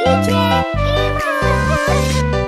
DJ Iman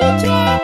DJ Iman